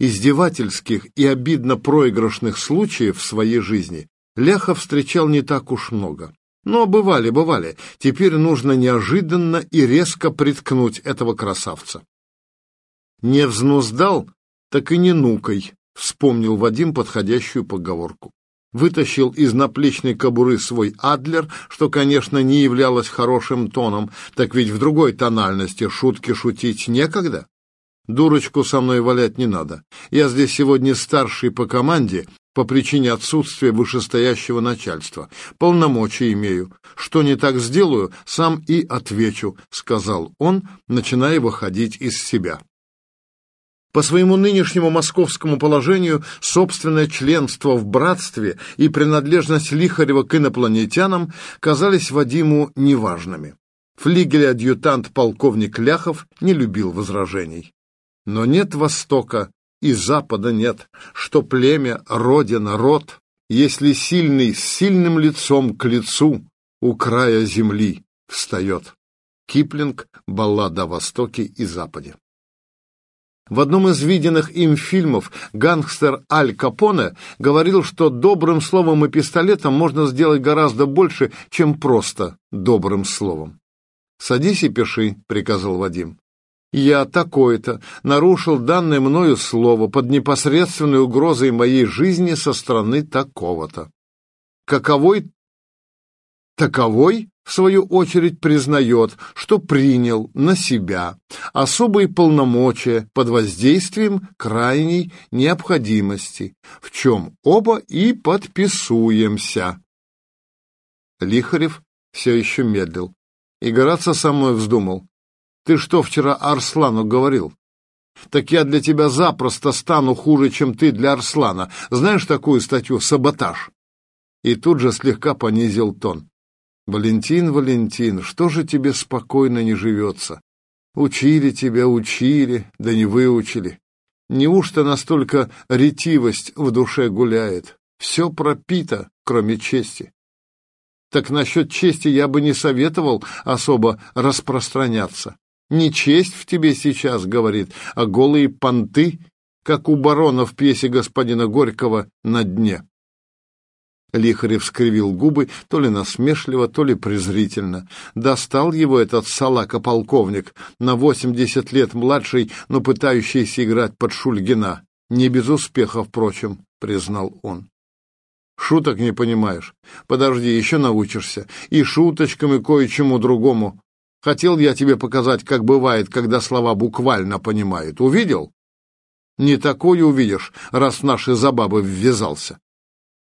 Издевательских и обидно проигрышных случаев в своей жизни Ляхов встречал не так уж много. Но бывали, бывали. Теперь нужно неожиданно и резко приткнуть этого красавца. Не взнуздал, так и не нукай, вспомнил Вадим подходящую поговорку. Вытащил из наплечной кобуры свой адлер, что, конечно, не являлось хорошим тоном, так ведь в другой тональности шутки шутить некогда. Дурочку со мной валять не надо. Я здесь сегодня старший по команде по причине отсутствия вышестоящего начальства. Полномочия имею. Что не так сделаю, сам и отвечу, сказал он, начиная выходить из себя. По своему нынешнему московскому положению собственное членство в братстве и принадлежность Лихарева к инопланетянам казались Вадиму неважными. Флигель-адъютант полковник Ляхов не любил возражений. Но нет Востока и Запада нет, что племя, родина, род, если сильный с сильным лицом к лицу у края земли встает. Киплинг, баллада о Востоке и Западе. В одном из виденных им фильмов гангстер Аль Капоне говорил, что добрым словом и пистолетом можно сделать гораздо больше, чем просто добрым словом. «Садись и пиши», — приказал Вадим. «Я такой-то нарушил данное мною слово под непосредственной угрозой моей жизни со стороны такого-то». «Каковой?» «Таковой?» в свою очередь, признает, что принял на себя особые полномочия под воздействием крайней необходимости, в чем оба и подписуемся. Лихарев все еще медлил. И Гораться со мной вздумал. Ты что вчера Арслану говорил? Так я для тебя запросто стану хуже, чем ты для Арслана. Знаешь такую статью «Саботаж»? И тут же слегка понизил тон. Валентин, Валентин, что же тебе спокойно не живется? Учили тебя, учили, да не выучили. Неужто настолько ретивость в душе гуляет? Все пропито, кроме чести. Так насчет чести я бы не советовал особо распространяться. Не честь в тебе сейчас, говорит, а голые понты, как у барона в пьесе господина Горького «На дне». Лихарев скривил губы, то ли насмешливо, то ли презрительно. Достал его этот салака-полковник, на восемьдесят лет младший, но пытающийся играть под Шульгина. Не без успеха, впрочем, признал он. Шуток не понимаешь. Подожди, еще научишься. И шуточкам, и кое-чему другому. Хотел я тебе показать, как бывает, когда слова буквально понимают. Увидел? Не такое увидишь, раз в наши забавы ввязался.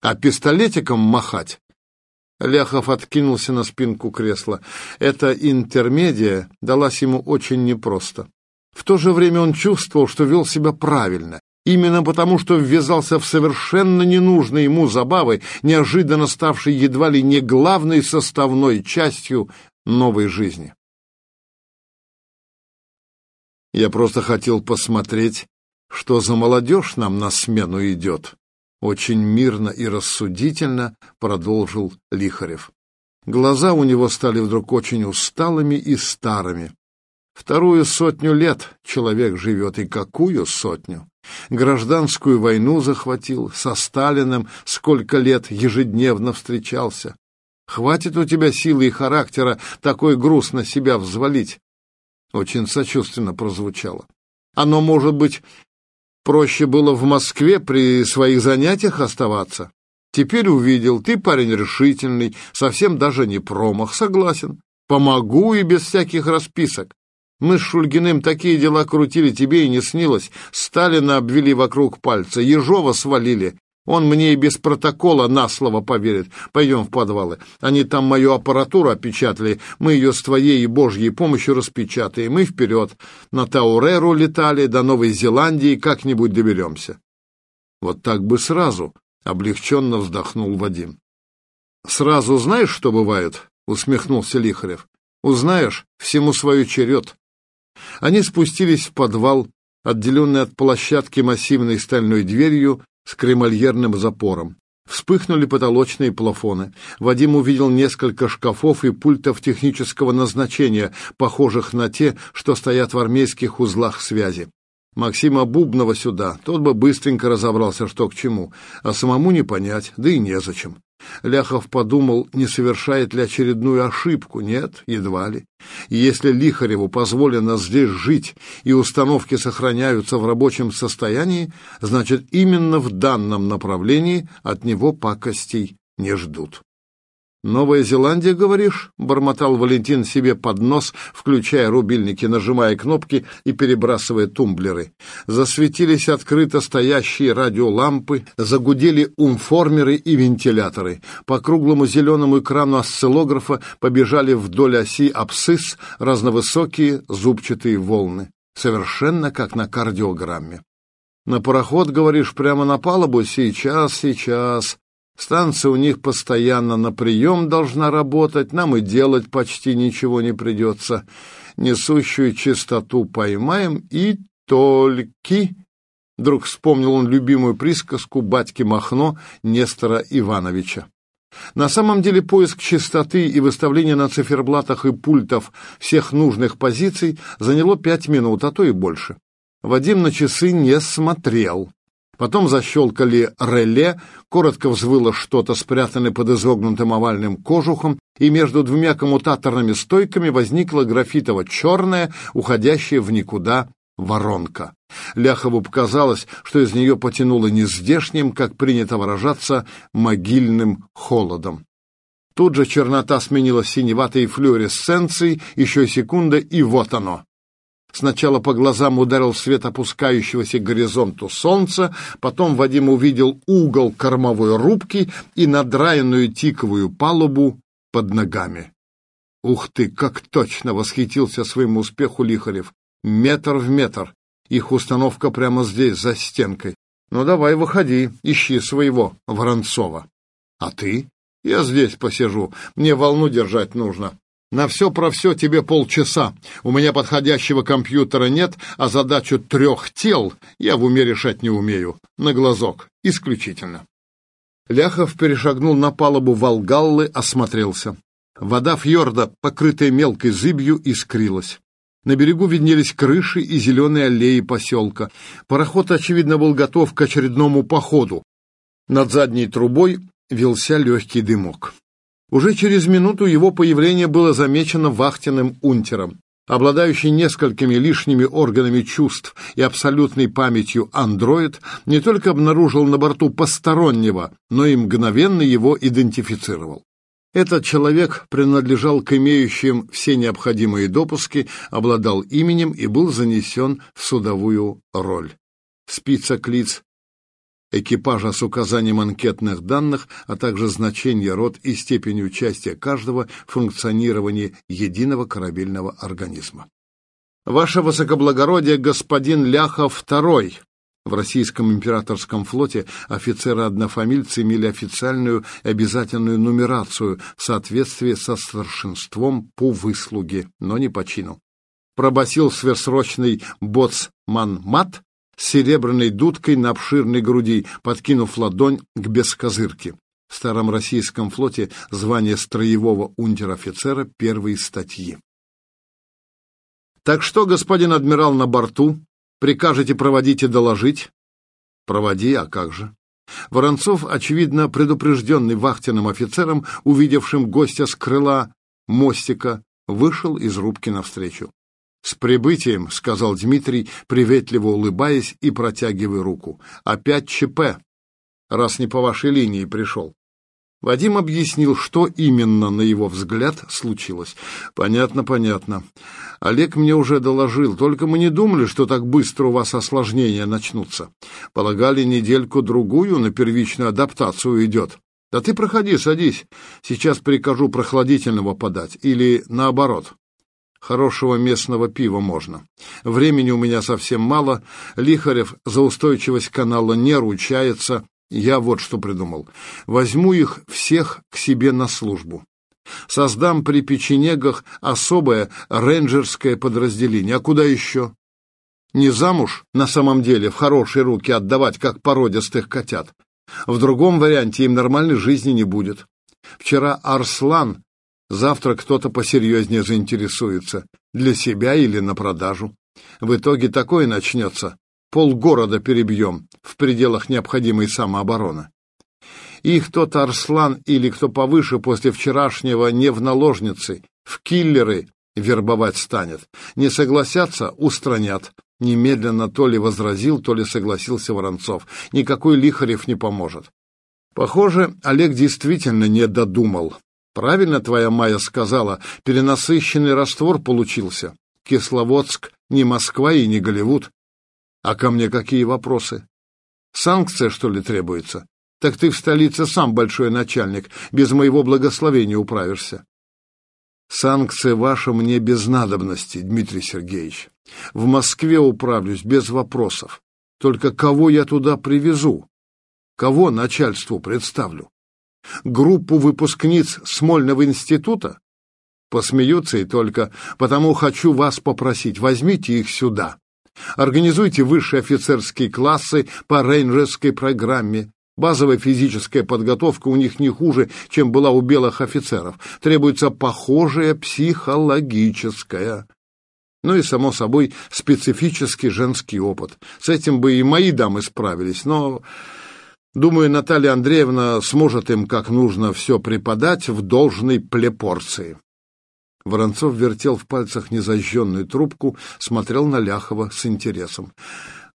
А пистолетиком махать? Ляхов откинулся на спинку кресла. Эта интермедия далась ему очень непросто. В то же время он чувствовал, что вел себя правильно, именно потому, что ввязался в совершенно ненужные ему забавы, неожиданно ставшей едва ли не главной составной частью новой жизни. Я просто хотел посмотреть, что за молодежь нам на смену идет, очень мирно и рассудительно продолжил Лихарев. Глаза у него стали вдруг очень усталыми и старыми. Вторую сотню лет человек живет, и какую сотню? Гражданскую войну захватил, со Сталиным сколько лет ежедневно встречался. Хватит у тебя силы и характера такой груз на себя взвалить. Очень сочувственно прозвучало. Оно, может быть, Проще было в Москве при своих занятиях оставаться. Теперь увидел, ты парень решительный, совсем даже не промах, согласен. Помогу и без всяких расписок. Мы с Шульгиным такие дела крутили, тебе и не снилось. Сталина обвели вокруг пальца, Ежова свалили. Он мне и без протокола на слово поверит. Пойдем в подвалы. Они там мою аппаратуру опечатали. Мы ее с твоей и Божьей помощью распечатаем. И вперед. На Тауреру летали, до Новой Зеландии как-нибудь доберемся. Вот так бы сразу, — облегченно вздохнул Вадим. Сразу знаешь, что бывает? — усмехнулся Лихарев. Узнаешь, всему свою черед. Они спустились в подвал, отделенный от площадки массивной стальной дверью, с кремольерным запором. Вспыхнули потолочные плафоны. Вадим увидел несколько шкафов и пультов технического назначения, похожих на те, что стоят в армейских узлах связи. Максима Бубнова сюда, тот бы быстренько разобрался, что к чему, а самому не понять, да и незачем. Ляхов подумал, не совершает ли очередную ошибку. Нет, едва ли. И если Лихареву позволено здесь жить и установки сохраняются в рабочем состоянии, значит, именно в данном направлении от него пакостей не ждут. «Новая Зеландия, говоришь?» — бормотал Валентин себе под нос, включая рубильники, нажимая кнопки и перебрасывая тумблеры. Засветились открыто стоящие радиолампы, загудели умформеры и вентиляторы. По круглому зеленому экрану осциллографа побежали вдоль оси абсцисс разновысокие зубчатые волны. Совершенно как на кардиограмме. «На пароход, говоришь, прямо на палубу? Сейчас, сейчас!» Станция у них постоянно на прием должна работать, нам и делать почти ничего не придется. Несущую чистоту поймаем и только... Вдруг вспомнил он любимую присказку батьки Махно Нестора Ивановича. На самом деле поиск частоты и выставление на циферблатах и пультов всех нужных позиций заняло пять минут, а то и больше. Вадим на часы не смотрел. Потом защелкали реле, коротко взвыло что-то, спрятанное под изогнутым овальным кожухом, и между двумя коммутаторными стойками возникла графитово-черная, уходящая в никуда воронка. Ляхову показалось, что из нее потянуло нездешним, как принято выражаться, могильным холодом. Тут же чернота сменилась синеватой флюоресценцией, еще секунда, и вот оно. Сначала по глазам ударил свет опускающегося к горизонту солнца, потом Вадим увидел угол кормовой рубки и надраенную тиковую палубу под ногами. «Ух ты, как точно!» — восхитился своему успеху Лихарев. «Метр в метр. Их установка прямо здесь, за стенкой. Ну давай, выходи, ищи своего Воронцова». «А ты?» «Я здесь посижу. Мне волну держать нужно. На все про все тебе полчаса. У меня подходящего компьютера нет, а задачу трех тел я в уме решать не умею. На глазок. Исключительно. Ляхов перешагнул на палубу Волгаллы, осмотрелся. Вода фьорда, покрытая мелкой зыбью, искрилась. На берегу виднелись крыши и зеленые аллеи поселка. Пароход, очевидно, был готов к очередному походу. Над задней трубой вился легкий дымок. Уже через минуту его появление было замечено вахтенным унтером. Обладающий несколькими лишними органами чувств и абсолютной памятью андроид не только обнаружил на борту постороннего, но и мгновенно его идентифицировал. Этот человек принадлежал к имеющим все необходимые допуски, обладал именем и был занесен в судовую роль. Спица-клиц экипажа с указанием анкетных данных, а также значения род и степени участия каждого в функционировании единого корабельного организма. Ваше высокоблагородие, господин Ляхов II, в российском императорском флоте офицеры-однофамильцы имели официальную обязательную нумерацию в соответствии со старшинством по выслуге, но не по чину. Пробасил сверхсрочный боцман Мат, серебряной дудкой на обширной груди, подкинув ладонь к бескозырке. В старом российском флоте звание строевого унтер-офицера первой статьи. «Так что, господин адмирал, на борту? Прикажете проводить и доложить?» «Проводи, а как же?» Воронцов, очевидно предупрежденный вахтенным офицером, увидевшим гостя с крыла мостика, вышел из рубки навстречу. «С прибытием», — сказал Дмитрий, приветливо улыбаясь и протягивая руку. «Опять ЧП, раз не по вашей линии пришел». Вадим объяснил, что именно, на его взгляд, случилось. «Понятно, понятно. Олег мне уже доложил, только мы не думали, что так быстро у вас осложнения начнутся. Полагали, недельку-другую на первичную адаптацию идет. Да ты проходи, садись. Сейчас прикажу прохладительного подать. Или наоборот». Хорошего местного пива можно. Времени у меня совсем мало. Лихарев за устойчивость канала не ручается. Я вот что придумал. Возьму их всех к себе на службу. Создам при печенегах особое рейнджерское подразделение. А куда еще? Не замуж, на самом деле, в хорошие руки отдавать, как породистых котят. В другом варианте им нормальной жизни не будет. Вчера Арслан Завтра кто-то посерьезнее заинтересуется, для себя или на продажу. В итоге такое начнется. Полгорода перебьем в пределах необходимой самообороны. Их тот Арслан или кто повыше после вчерашнего не в наложницы, в киллеры вербовать станет. Не согласятся — устранят. Немедленно то ли возразил, то ли согласился Воронцов. Никакой Лихарев не поможет. Похоже, Олег действительно не додумал. Правильно твоя Майя сказала, перенасыщенный раствор получился. Кисловодск не Москва и не Голливуд. А ко мне какие вопросы? Санкция, что ли, требуется? Так ты в столице сам большой начальник, без моего благословения управишься. Санкция ваша мне без надобности, Дмитрий Сергеевич. В Москве управлюсь без вопросов. Только кого я туда привезу? Кого начальству представлю? Группу выпускниц Смольного института? Посмеются и только, потому хочу вас попросить, возьмите их сюда. Организуйте высшие офицерские классы по рейнджерской программе. Базовая физическая подготовка у них не хуже, чем была у белых офицеров. Требуется похожая психологическая. Ну и, само собой, специфический женский опыт. С этим бы и мои дамы справились, но... Думаю, Наталья Андреевна сможет им как нужно все преподать в должной плепорции. Воронцов вертел в пальцах незажженную трубку, смотрел на Ляхова с интересом.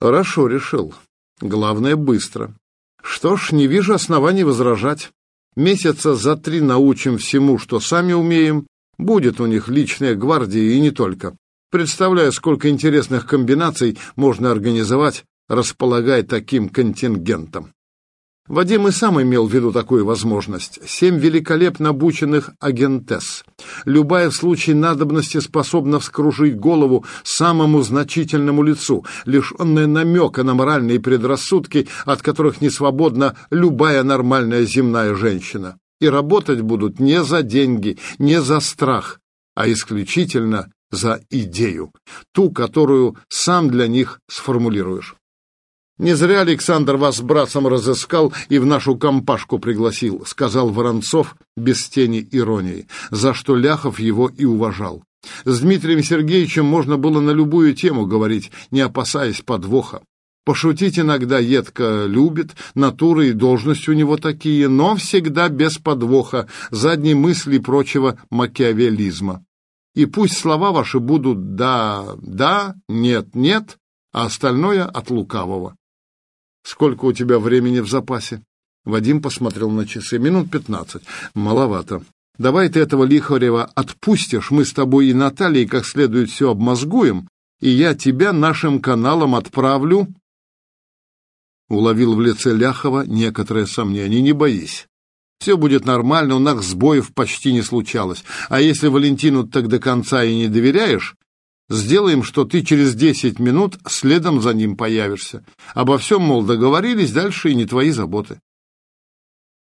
«Хорошо решил. Главное, быстро. Что ж, не вижу оснований возражать. Месяца за три научим всему, что сами умеем. Будет у них личная гвардия и не только. Представляю, сколько интересных комбинаций можно организовать, располагая таким контингентом. Вадим и сам имел в виду такую возможность. Семь великолепно обученных агентес. Любая в случае надобности способна вскружить голову самому значительному лицу, лишенная намека на моральные предрассудки, от которых не свободна любая нормальная земная женщина. И работать будут не за деньги, не за страх, а исключительно за идею, ту, которую сам для них сформулируешь. «Не зря Александр вас с братцем разыскал и в нашу компашку пригласил», — сказал Воронцов без тени иронии, за что Ляхов его и уважал. С Дмитрием Сергеевичем можно было на любую тему говорить, не опасаясь подвоха. Пошутить иногда едко любит, натура и должность у него такие, но всегда без подвоха, задней мысли и прочего макиавелизма. И пусть слова ваши будут «да», «да», «нет», «нет», а остальное от лукавого. Сколько у тебя времени в запасе? Вадим посмотрел на часы. Минут пятнадцать. Маловато. Давай ты этого Лихарева отпустишь, мы с тобой и Натальей как следует все обмозгуем, и я тебя нашим каналом отправлю. Уловил в лице Ляхова некоторое сомнение. Не боись. Все будет нормально, у нас сбоев почти не случалось. А если Валентину так до конца и не доверяешь, Сделаем, что ты через десять минут следом за ним появишься. Обо всем, мол, договорились, дальше и не твои заботы.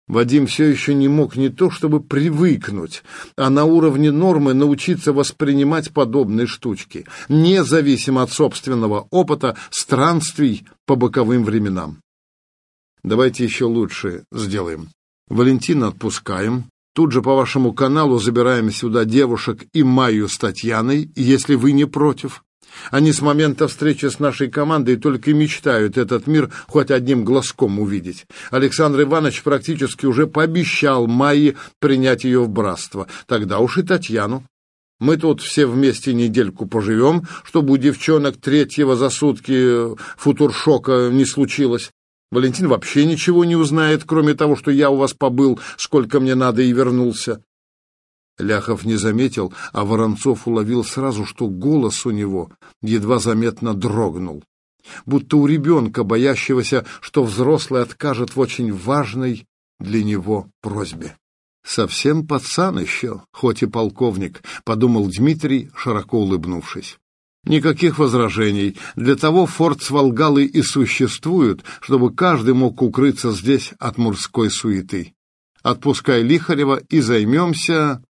Вадим все еще не мог не то чтобы привыкнуть, а на уровне нормы научиться воспринимать подобные штучки, независимо от собственного опыта странствий по боковым временам. Давайте еще лучше сделаем. Валентина отпускаем, Тут же по вашему каналу забираем сюда девушек и Майю с Татьяной, если вы не против. Они с момента встречи с нашей командой только и мечтают этот мир хоть одним глазком увидеть. Александр Иванович практически уже пообещал Майе принять ее в братство. Тогда уж и Татьяну. Мы тут все вместе недельку поживем, чтобы у девчонок третьего за сутки футуршока не случилось. Валентин вообще ничего не узнает, кроме того, что я у вас побыл, сколько мне надо, и вернулся. Ляхов не заметил, а Воронцов уловил сразу, что голос у него едва заметно дрогнул. Будто у ребенка, боящегося, что взрослый откажет в очень важной для него просьбе. «Совсем пацан еще, хоть и полковник», — подумал Дмитрий, широко улыбнувшись. Никаких возражений. Для того форт с Волгалой и существует, чтобы каждый мог укрыться здесь от морской суеты. Отпускай Лихарева и займемся